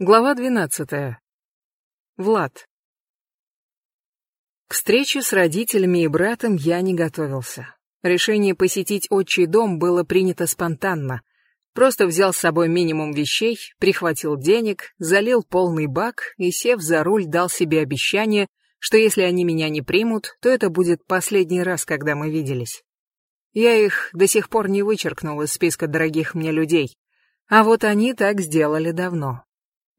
Глава 12. Влад. К встрече с родителями и братом я не готовился. Решение посетить отчий дом было принято спонтанно. Просто взял с собой минимум вещей, прихватил денег, залил полный бак и, сев за руль, дал себе обещание, что если они меня не примут, то это будет последний раз, когда мы виделись. Я их до сих пор не вычеркнул из списка дорогих мне людей. А вот они так сделали давно.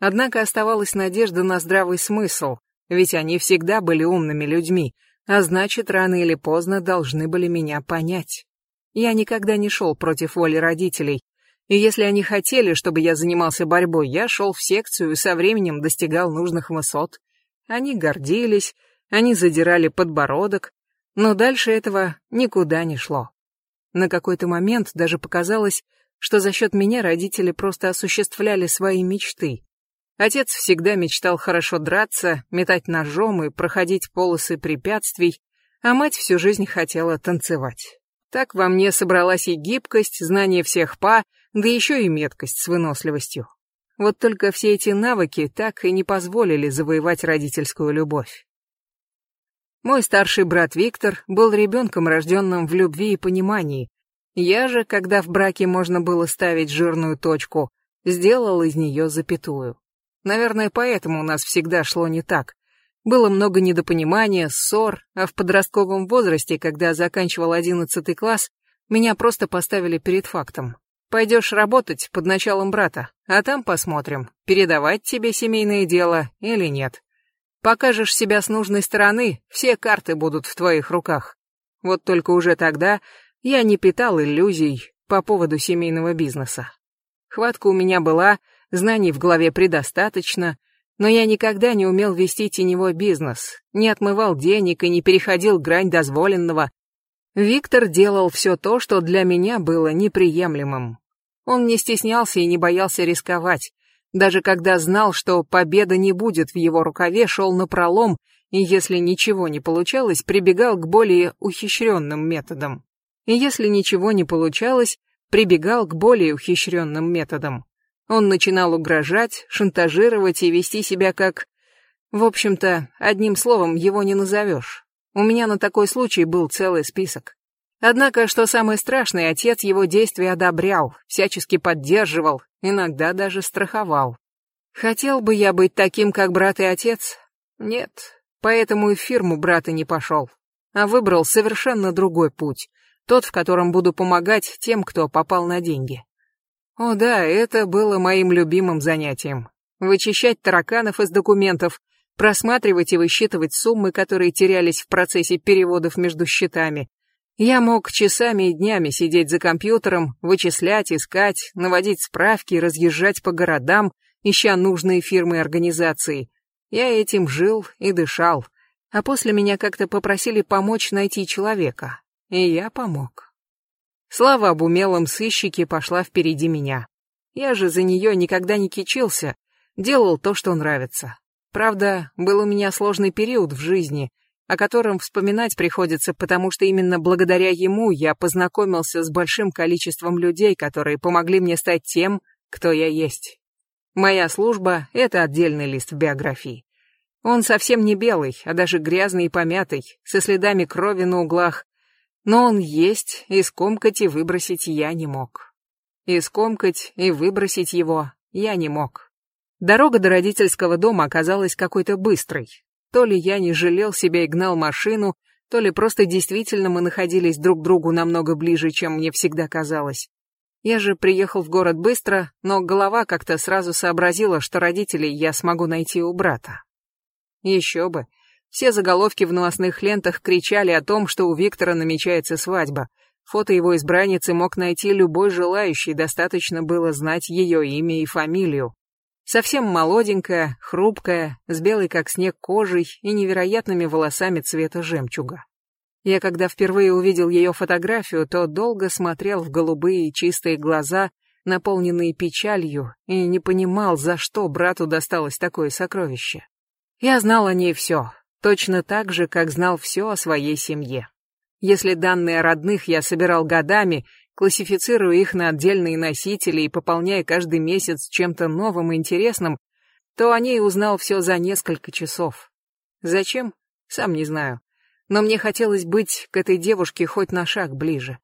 Однако оставалась надежда на здравый смысл, ведь они всегда были умными людьми, а значит, рано или поздно должны были меня понять. Я никогда не шел против воли родителей, и если они хотели, чтобы я занимался борьбой, я шел в секцию и со временем достигал нужных высот. Они гордились, они задирали подбородок, но дальше этого никуда не шло. На какой-то момент даже показалось, что за счет меня родители просто осуществляли свои мечты. Отец всегда мечтал хорошо драться, метать ножом и проходить полосы препятствий, а мать всю жизнь хотела танцевать. Так во мне собралась и гибкость, знание всех па, да еще и меткость с выносливостью. Вот только все эти навыки так и не позволили завоевать родительскую любовь. Мой старший брат Виктор был ребенком, рожденным в любви и понимании. Я же, когда в браке можно было ставить жирную точку, сделал из нее запятую. Наверное, поэтому у нас всегда шло не так. Было много недопонимания, ссор, а в подростковом возрасте, когда заканчивал одиннадцатый класс, меня просто поставили перед фактом. Пойдешь работать под началом брата, а там посмотрим, передавать тебе семейное дело или нет. Покажешь себя с нужной стороны, все карты будут в твоих руках. Вот только уже тогда я не питал иллюзий по поводу семейного бизнеса. Хватка у меня была, знаний в голове предостаточно, но я никогда не умел вести теневой бизнес, не отмывал денег и не переходил грань дозволенного. Виктор делал все то, что для меня было неприемлемым. Он не стеснялся и не боялся рисковать. Даже когда знал, что победа не будет в его рукаве, шел на пролом и, если ничего не получалось, прибегал к более ухищренным методам. И если ничего не получалось, прибегал к более ухищренным методам. Он начинал угрожать, шантажировать и вести себя как... В общем-то, одним словом, его не назовешь. У меня на такой случай был целый список. Однако, что самое страшное, отец его действия одобрял, всячески поддерживал, иногда даже страховал. Хотел бы я быть таким, как брат и отец? Нет, поэтому и в фирму брата не пошел, а выбрал совершенно другой путь, тот, в котором буду помогать тем, кто попал на деньги. О да, это было моим любимым занятием. Вычищать тараканов из документов, просматривать и высчитывать суммы, которые терялись в процессе переводов между счетами. Я мог часами и днями сидеть за компьютером, вычислять, искать, наводить справки, разъезжать по городам, ища нужные фирмы и организации. Я этим жил и дышал. А после меня как-то попросили помочь найти человека. И я помог. Слава об умелом сыщике пошла впереди меня. Я же за нее никогда не кичился, делал то, что нравится. Правда, был у меня сложный период в жизни, о котором вспоминать приходится, потому что именно благодаря ему я познакомился с большим количеством людей, которые помогли мне стать тем, кто я есть. Моя служба — это отдельный лист в биографии. Он совсем не белый, а даже грязный и помятый, со следами крови на углах, но он есть, и скомкать и выбросить я не мог. И скомкать и выбросить его я не мог. Дорога до родительского дома оказалась какой-то быстрой. То ли я не жалел себя и гнал машину, то ли просто действительно мы находились друг к другу намного ближе, чем мне всегда казалось. Я же приехал в город быстро, но голова как-то сразу сообразила, что родителей я смогу найти у брата. Еще бы, все заголовки в новостных лентах кричали о том, что у Виктора намечается свадьба. Фото его избранницы мог найти любой желающий, достаточно было знать ее имя и фамилию. Совсем молоденькая, хрупкая, с белой как снег кожей и невероятными волосами цвета жемчуга. Я когда впервые увидел ее фотографию, то долго смотрел в голубые чистые глаза, наполненные печалью, и не понимал, за что брату досталось такое сокровище. Я знал о ней все, точно так же, как знал все о своей семье. Если данные о родных я собирал годами, классифицируя их на отдельные носители и пополняя каждый месяц чем-то новым и интересным, то о ней узнал все за несколько часов. Зачем? Сам не знаю. Но мне хотелось быть к этой девушке хоть на шаг ближе.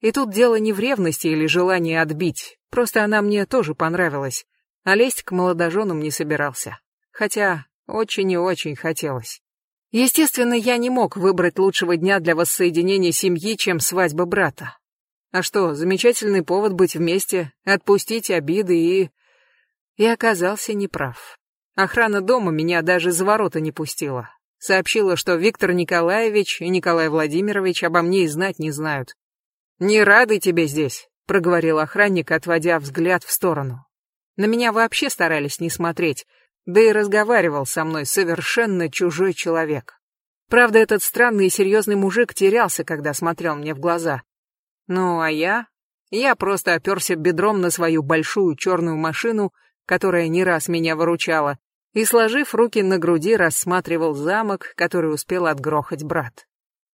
И тут дело не в ревности или желании отбить, просто она мне тоже понравилась, а лезть к молодоженам не собирался. Хотя очень и очень хотелось. Естественно, я не мог выбрать лучшего дня для воссоединения семьи, чем свадьба брата. А что, замечательный повод быть вместе, отпустить обиды и... И оказался неправ. Охрана дома меня даже за ворота не пустила. Сообщила, что Виктор Николаевич и Николай Владимирович обо мне и знать не знают. «Не рады тебе здесь», — проговорил охранник, отводя взгляд в сторону. На меня вообще старались не смотреть, да и разговаривал со мной совершенно чужой человек. Правда, этот странный и серьезный мужик терялся, когда смотрел мне в глаза. Ну, а я? Я просто оперся бедром на свою большую черную машину, которая не раз меня выручала, и, сложив руки на груди, рассматривал замок, который успел отгрохать брат.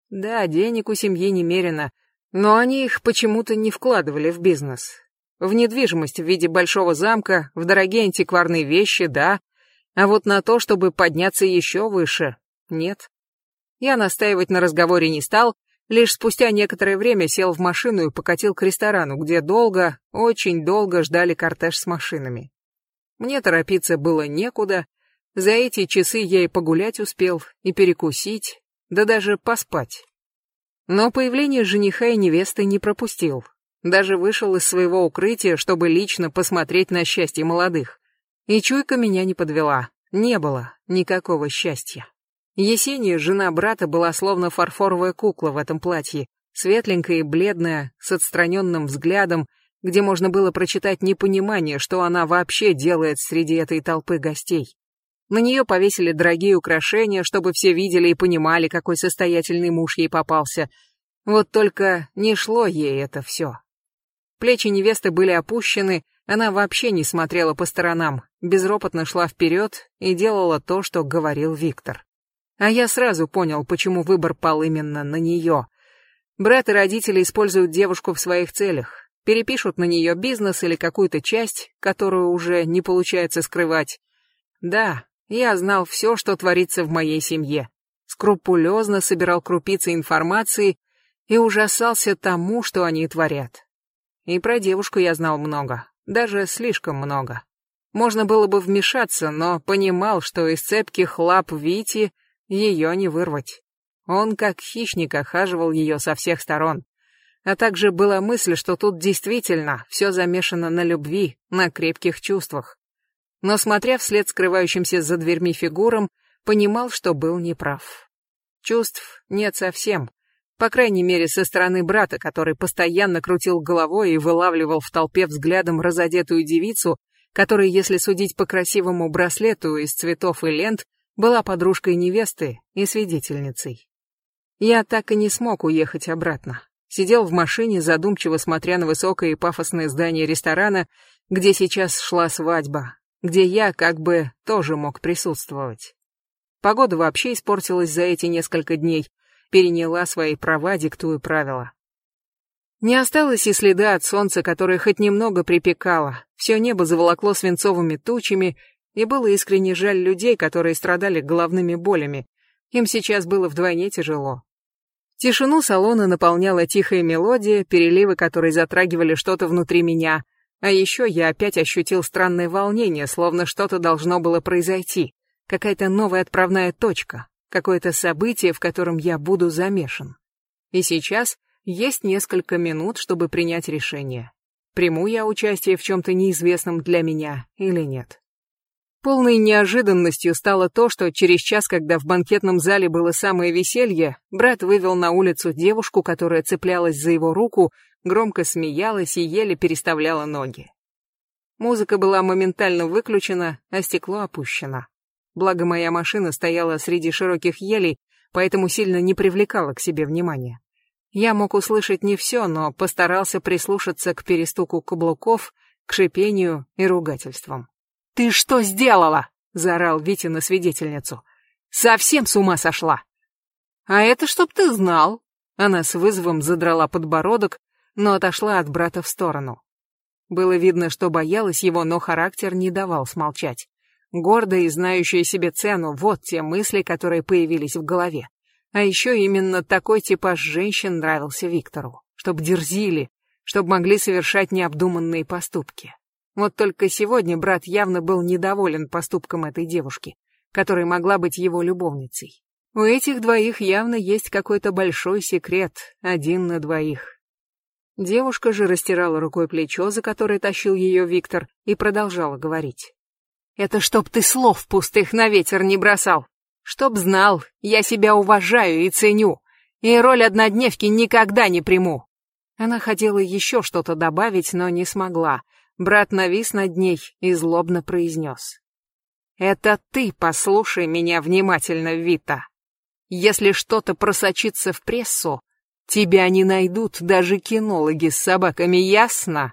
Да, денег у семьи немерено, но они их почему-то не вкладывали в бизнес. В недвижимость в виде большого замка, в дорогие антикварные вещи, да, а вот на то, чтобы подняться еще выше, нет. Я настаивать на разговоре не стал, лишь спустя некоторое время сел в машину и покатил к ресторану, где долго, очень долго ждали кортеж с машинами. Мне торопиться было некуда, за эти часы я и погулять успел, и перекусить, да даже поспать. Но появление жениха и невесты не пропустил. Даже вышел из своего укрытия, чтобы лично посмотреть на счастье молодых. И чуйка меня не подвела. Не было никакого счастья. Есения, жена брата, была словно фарфоровая кукла в этом платье, светленькая и бледная, с отстраненным взглядом, где можно было прочитать непонимание, что она вообще делает среди этой толпы гостей. На нее повесили дорогие украшения, чтобы все видели и понимали, какой состоятельный муж ей попался. Вот только не шло ей это все. Плечи невесты были опущены, она вообще не смотрела по сторонам, безропотно шла вперед и делала то, что говорил Виктор. А я сразу понял, почему выбор пал именно на нее. Брат и родители используют девушку в своих целях, перепишут на нее бизнес или какую-то часть, которую уже не получается скрывать. Да, я знал все, что творится в моей семье. Скрупулезно собирал крупицы информации и ужасался тому, что они творят. И про девушку я знал много, даже слишком много. Можно было бы вмешаться, но понимал, что из цепких лап Вити ее не вырвать. Он как хищник охаживал ее со всех сторон. А также была мысль, что тут действительно все замешано на любви, на крепких чувствах. Но смотря вслед скрывающимся за дверьми фигурам, понимал, что был неправ. Чувств нет совсем, по крайней мере, со стороны брата, который постоянно крутил головой и вылавливал в толпе взглядом разодетую девицу, которая, если судить по красивому браслету из цветов и лент, была подружкой невесты и свидетельницей. Я так и не смог уехать обратно. Сидел в машине, задумчиво смотря на высокое и пафосное здание ресторана, где сейчас шла свадьба, где я как бы тоже мог присутствовать. Погода вообще испортилась за эти несколько дней, переняла свои права, диктуя правила. Не осталось и следа от солнца, которое хоть немного припекало, все небо заволокло свинцовыми тучами, и было искренне жаль людей, которые страдали головными болями. Им сейчас было вдвойне тяжело. Тишину салона наполняла тихая мелодия, переливы которой затрагивали что-то внутри меня, а еще я опять ощутил странное волнение, словно что-то должно было произойти, какая-то новая отправная точка какое-то событие, в котором я буду замешан. И сейчас есть несколько минут, чтобы принять решение. Приму я участие в чем-то неизвестном для меня или нет. Полной неожиданностью стало то, что через час, когда в банкетном зале было самое веселье, брат вывел на улицу девушку, которая цеплялась за его руку, громко смеялась и еле переставляла ноги. Музыка была моментально выключена, а стекло опущено. Благо моя машина стояла среди широких елей, поэтому сильно не привлекала к себе внимания. Я мог услышать не все, но постарался прислушаться к перестуку каблуков, к шипению и ругательствам. «Ты что сделала?» — заорал Витя на свидетельницу. «Совсем с ума сошла!» «А это чтоб ты знал!» Она с вызовом задрала подбородок, но отошла от брата в сторону. Было видно, что боялась его, но характер не давал смолчать. Гордая и знающая себе цену, вот те мысли, которые появились в голове. А еще именно такой типаж женщин нравился Виктору, чтоб дерзили, чтоб могли совершать необдуманные поступки. Вот только сегодня брат явно был недоволен поступком этой девушки, которая могла быть его любовницей. У этих двоих явно есть какой-то большой секрет, один на двоих. Девушка же растирала рукой плечо, за которое тащил ее Виктор, и продолжала говорить. «Это чтоб ты слов пустых на ветер не бросал. Чтоб знал, я себя уважаю и ценю, и роль однодневки никогда не приму». Она хотела еще что-то добавить, но не смогла. Брат навис над ней и злобно произнес. «Это ты послушай меня внимательно, Вита. Если что-то просочится в прессу, тебя не найдут даже кинологи с собаками, ясно?»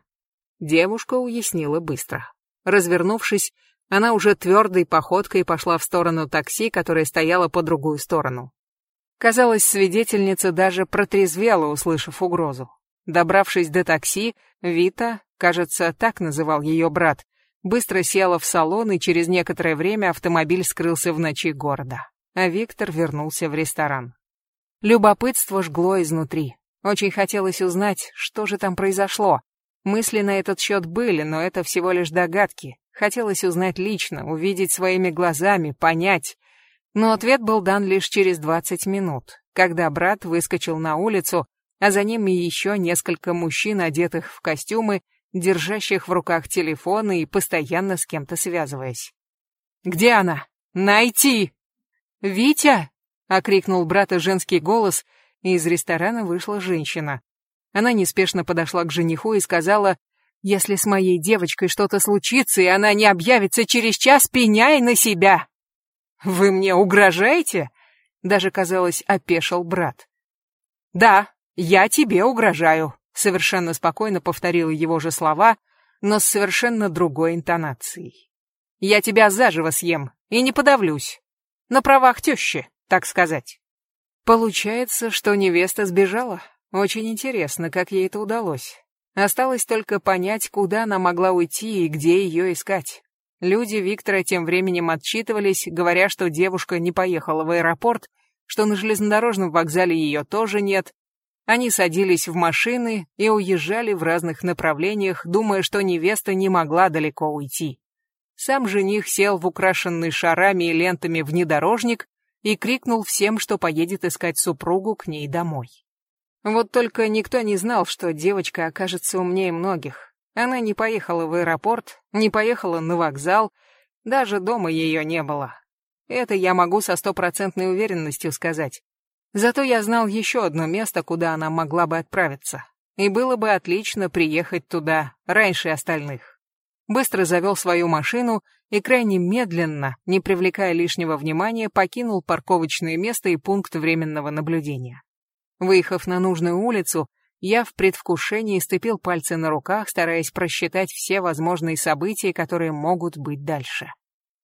Девушка уяснила быстро. Развернувшись, она уже твердой походкой пошла в сторону такси, которое стояло по другую сторону. Казалось, свидетельница даже протрезвела, услышав угрозу. Добравшись до такси, Вита, кажется, так называл ее брат, быстро села в салон, и через некоторое время автомобиль скрылся в ночи города. А Виктор вернулся в ресторан. Любопытство жгло изнутри. Очень хотелось узнать, что же там произошло. Мысли на этот счет были, но это всего лишь догадки. Хотелось узнать лично, увидеть своими глазами, понять. Но ответ был дан лишь через 20 минут, когда брат выскочил на улицу, а за ним и еще несколько мужчин, одетых в костюмы, держащих в руках телефоны и постоянно с кем-то связываясь. «Где она? Найти!» «Витя!» — окрикнул брата женский голос, и из ресторана вышла женщина. Она неспешно подошла к жениху и сказала, «Если с моей девочкой что-то случится, и она не объявится через час, пеняй на себя!» «Вы мне угрожаете?» — даже, казалось, опешил брат. «Да, я тебе угрожаю», — совершенно спокойно повторила его же слова, но с совершенно другой интонацией. «Я тебя заживо съем и не подавлюсь. На правах тещи, так сказать». Получается, что невеста сбежала. Очень интересно, как ей это удалось. Осталось только понять, куда она могла уйти и где ее искать. Люди Виктора тем временем отчитывались, говоря, что девушка не поехала в аэропорт, что на железнодорожном вокзале ее тоже нет. Они садились в машины и уезжали в разных направлениях, думая, что невеста не могла далеко уйти. Сам жених сел в украшенный шарами и лентами внедорожник и крикнул всем, что поедет искать супругу к ней домой. Вот только никто не знал, что девочка окажется умнее многих. Она не поехала в аэропорт, не поехала на вокзал, даже дома ее не было. Это я могу со стопроцентной уверенностью сказать. Зато я знал еще одно место, куда она могла бы отправиться. И было бы отлично приехать туда раньше остальных. Быстро завел свою машину и крайне медленно, не привлекая лишнего внимания, покинул парковочное место и пункт временного наблюдения. Выехав на нужную улицу, я в предвкушении ступил пальцы на руках, стараясь просчитать все возможные события, которые могут быть дальше.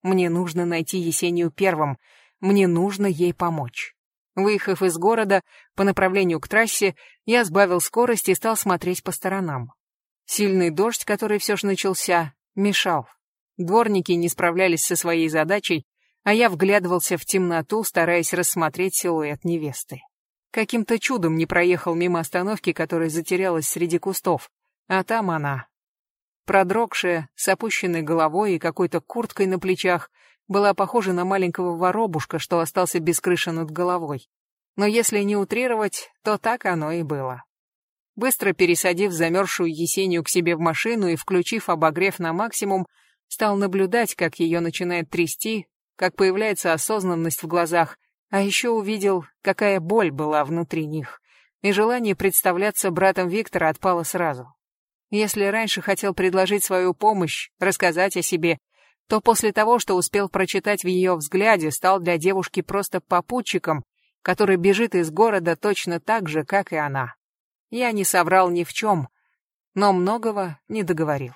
Мне нужно найти Есению первым, мне нужно ей помочь. Выехав из города по направлению к трассе, я сбавил скорость и стал смотреть по сторонам. Сильный дождь, который все же начался, мешал. Дворники не справлялись со своей задачей, а я вглядывался в темноту, стараясь рассмотреть силуэт невесты. Каким-то чудом не проехал мимо остановки, которая затерялась среди кустов. А там она. Продрогшая, с опущенной головой и какой-то курткой на плечах, была похожа на маленького воробушка, что остался без крыши над головой. Но если не утрировать, то так оно и было. Быстро пересадив замерзшую Есению к себе в машину и включив обогрев на максимум, стал наблюдать, как ее начинает трясти, как появляется осознанность в глазах, а еще увидел, какая боль была внутри них, и желание представляться братом Виктора отпало сразу. Если раньше хотел предложить свою помощь, рассказать о себе, то после того, что успел прочитать в ее взгляде, стал для девушки просто попутчиком, который бежит из города точно так же, как и она. Я не соврал ни в чем, но многого не договорил.